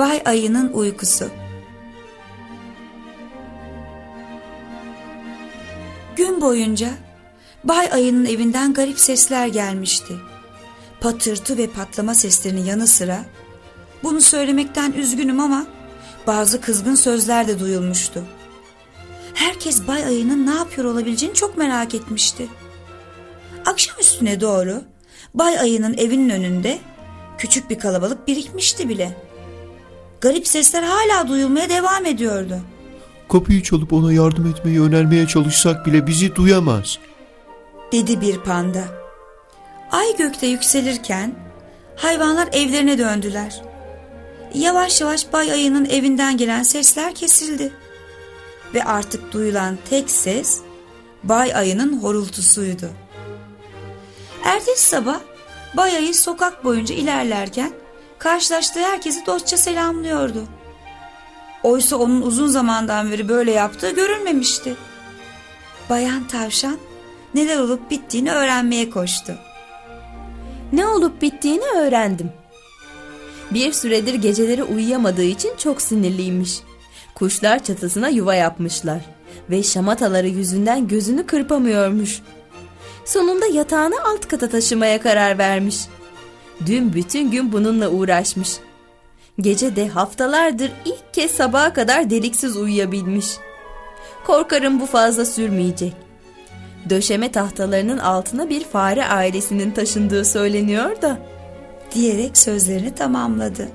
Bay Ayı'nın uykusu. Gün boyunca Bay Ayı'nın evinden garip sesler gelmişti. Patırtı ve patlama seslerinin yanı sıra bunu söylemekten üzgünüm ama bazı kızgın sözler de duyulmuştu. Herkes Bay Ayı'nın ne yapıyor olabileceğini çok merak etmişti. Akşam üstüne doğru Bay Ayı'nın evinin önünde küçük bir kalabalık birikmişti bile. Garip sesler hala duyulmaya devam ediyordu. Kapıyı çalıp ona yardım etmeyi önermeye çalışsak bile bizi duyamaz. Dedi bir panda. Ay gökte yükselirken hayvanlar evlerine döndüler. Yavaş yavaş Bay Ayı'nın evinden gelen sesler kesildi. Ve artık duyulan tek ses Bay Ayı'nın horultusuydu. Ertesi sabah Bay Ayı sokak boyunca ilerlerken karşılaştığı herkesi dostça selamlıyordu. Oysa onun uzun zamandan beri böyle yaptığı görülmemişti. Bayan Tavşan neler olup bittiğini öğrenmeye koştu. Ne olup bittiğini öğrendim. Bir süredir geceleri uyuyamadığı için çok sinirliymiş. Kuşlar çatısına yuva yapmışlar ve şamataları yüzünden gözünü kırpamıyormuş. Sonunda yatağını alt kata taşımaya karar vermiş. Dün bütün gün bununla uğraşmış. Gece de haftalardır ilk kez sabaha kadar deliksiz uyuyabilmiş. Korkarım bu fazla sürmeyecek. Döşeme tahtalarının altına bir fare ailesinin taşındığı söyleniyor da. Diyerek sözlerini tamamladı.